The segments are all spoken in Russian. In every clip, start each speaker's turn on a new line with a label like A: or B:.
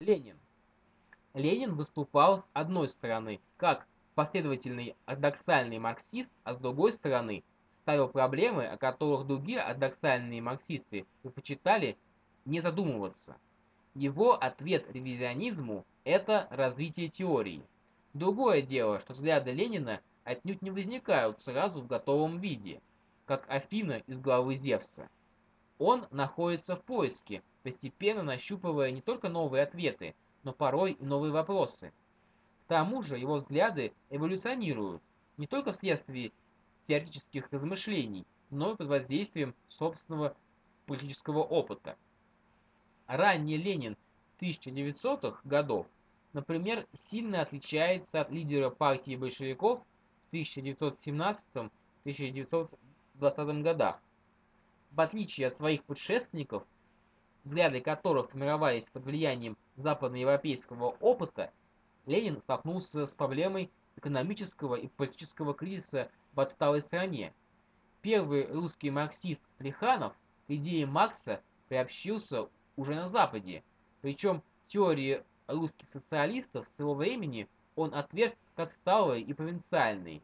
A: Ленин. Ленин выступал с одной стороны как последовательный ортодоксальный марксист, а с другой стороны ставил проблемы, о которых другие ортодоксальные марксисты предпочитали не задумываться. Его ответ ревизионизму – это развитие теории. Другое дело, что взгляды Ленина отнюдь не возникают сразу в готовом виде, как Афина из главы Зевса. Он находится в поиске, постепенно нащупывая не только новые ответы, но порой и новые вопросы. К тому же его взгляды эволюционируют, не только вследствие теоретических размышлений, но и под воздействием собственного политического опыта. Ранний Ленин 1900-х годов, например, сильно отличается от лидера партии большевиков в 1917-1920 годах. В отличие от своих предшественников, взгляды которых формировались под влиянием западноевропейского опыта, Ленин столкнулся с проблемой экономического и политического кризиса в отсталой стране. Первый русский марксист Плеханов к идее Маркса приобщился уже на Западе, причем теории русских социалистов своего времени он отверг как отсталой и провинциальной.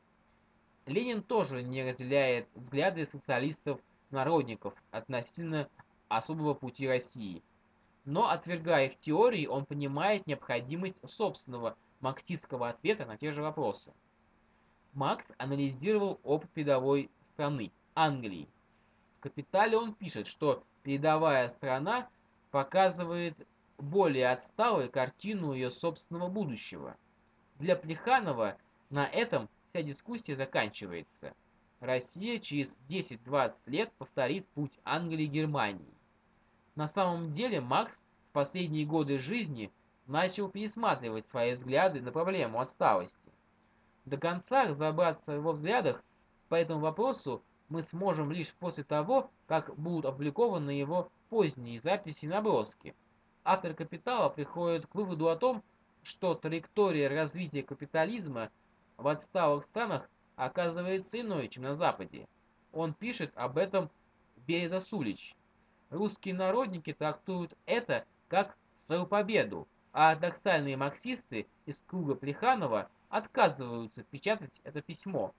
A: Ленин тоже не разделяет взгляды социалистов-народников относительно особого пути России. Но, отвергая их теории, он понимает необходимость собственного марксистского ответа на те же вопросы. Маркс анализировал опыт передовой страны, Англии. В «Капитале» он пишет, что передовая страна показывает более отсталую картину ее собственного будущего. Для Плеханова на этом вся дискуссия заканчивается. Россия через 10-20 лет повторит путь Англии и Германии. На самом деле Маркс в последние годы жизни начал пересматривать свои взгляды на проблему отсталости. До конца разобраться в его взглядах по этому вопросу мы сможем лишь после того, как будут опубликованы его поздние записи и наброски. Автор «Капитала» приходит к выводу о том, что траектория развития капитализма в отсталых странах оказывается иной, чем на Западе. Он пишет об этом Береза Сулич. Русские народники трактуют это как свою победу, а ортодоксальные марксисты из круга Плеханова отказываются печатать это письмо,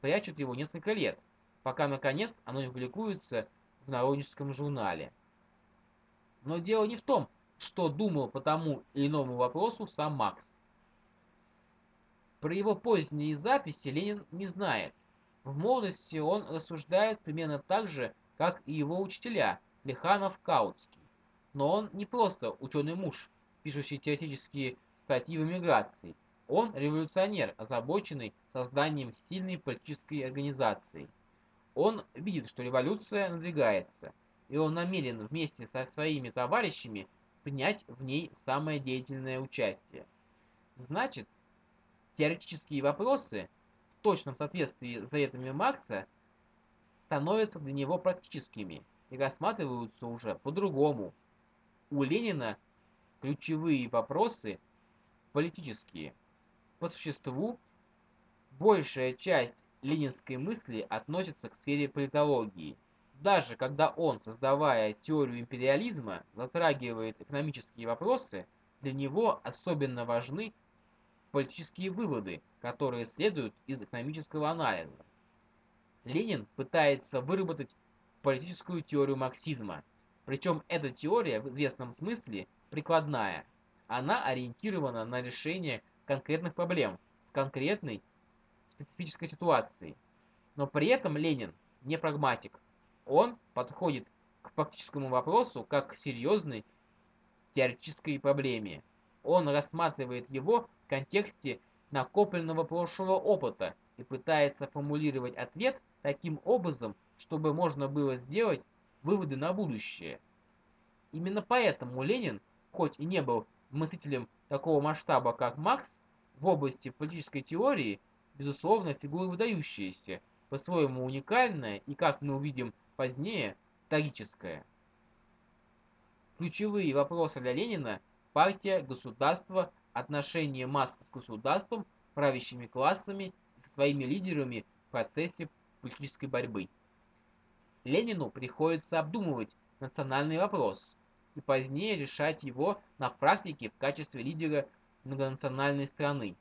A: прячут его несколько лет, пока, наконец, оно не публикуется в народническом журнале. Но дело не в том, что думал по тому или иному вопросу сам Макс. Про его поздние записи Ленин не знает. В молодости он рассуждает примерно так же, как и его учителя Плеханов Каутский. Но он не просто ученый муж, пишущий теоретические статьи в эмиграции. Он революционер, озабоченный созданием сильной политической организации. Он видит, что революция надвигается, и он намерен вместе со своими товарищами принять в ней самое деятельное участие. Значит, Теоретические вопросы, в точном соответствии с заветами Маркса, становятся для него практическими и рассматриваются уже по-другому. У Ленина ключевые вопросы политические. По существу, большая часть ленинской мысли относится к сфере политологии. Даже когда он, создавая теорию империализма, затрагивает экономические вопросы, для него особенно важны политические выводы, которые следуют из экономического анализа. Ленин пытается выработать политическую теорию марксизма, причем эта теория в известном смысле прикладная. Она ориентирована на решение конкретных проблем в конкретной специфической ситуации. Но при этом Ленин не прагматик. Он подходит к практическому вопросу как к серьезной теоретической проблеме. Он рассматривает его контексте накопленного прошлого опыта и пытается формулировать ответ таким образом, чтобы можно было сделать выводы на будущее. Именно поэтому Ленин, хоть и не был мыслителем такого масштаба, как Маркс, в области политической теории, безусловно, фигура выдающаяся, по-своему уникальная и, как мы увидим позднее, трагическая. Ключевые вопросы для Ленина – партия, государство, отношения масс с государством, правящими классами и со своими лидерами в процессе политической борьбы. Ленину приходится обдумывать национальный вопрос. и позднее решать его на практике в качестве лидера многонациональной страны.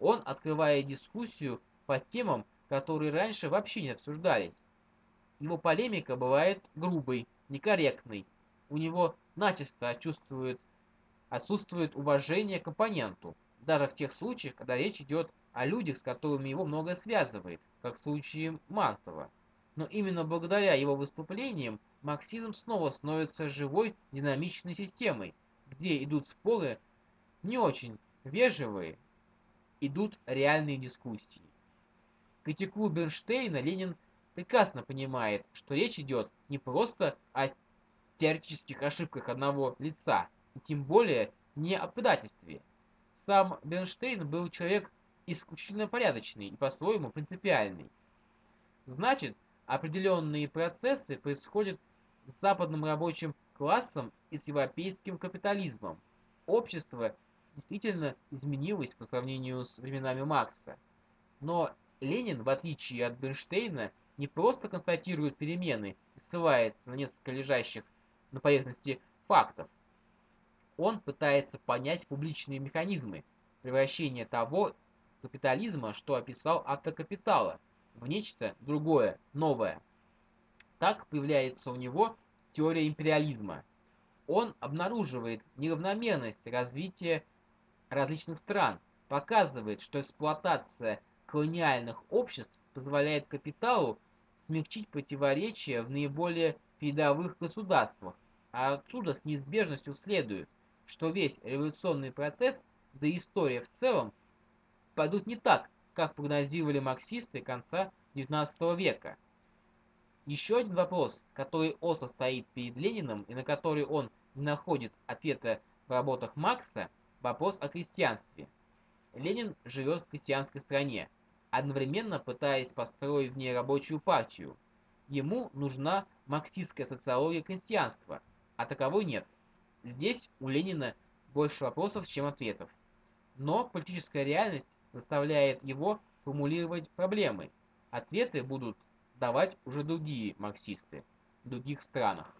A: Он открывает дискуссию по темам, которые раньше вообще не обсуждались. Его полемика бывает грубой, некорректной. У него начисто отсутствует, отсутствует уважение к оппоненту, даже в тех случаях, когда речь идет о людях, с которыми его многое связывает, как в случае Мартова. Но именно благодаря его выступлениям марксизм снова становится живой динамичной системой, где идут споры не очень вежливые, идут реальные дискуссии. Критикуя Бернштейна, Ленин прекрасно понимает, что речь идет не просто о теоретических ошибках одного лица, тем более не о предательстве. Сам Бернштейн был человек исключительно порядочный и по-своему принципиальный. Значит, определенные процессы происходят с западным рабочим классом и с европейским капитализмом. Общество действительно изменилось по сравнению с временами Маркса. Но Ленин, в отличие от Бернштейна, не просто констатирует перемены и ссылается на несколько лежащих на поверхности фактов. Он пытается понять публичные механизмы превращения того капитализма, что описал автор «Капитала», в нечто другое, новое. Так появляется у него теория империализма. Он обнаруживает неравномерность развития различных стран, показывает, что эксплуатация колониальных обществ позволяет капиталу смягчить противоречия в наиболее передовых государствах, а отсюда с неизбежностью следует, что весь революционный процесс, да и история в целом, пойдут не так, как прогнозировали марксисты конца XIX века. Еще один вопрос, который остро стоит перед Лениным и на который он не находит ответа в работах Маркса, вопрос о крестьянстве. Ленин живет в крестьянской стране, одновременно пытаясь построить в ней рабочую партию. Ему нужна марксистская социология крестьянства, а таковой нет. Здесь у Ленина больше вопросов, чем ответов. Но политическая реальность заставляет его формулировать проблемы. Ответы будут давать уже другие марксисты в других странах.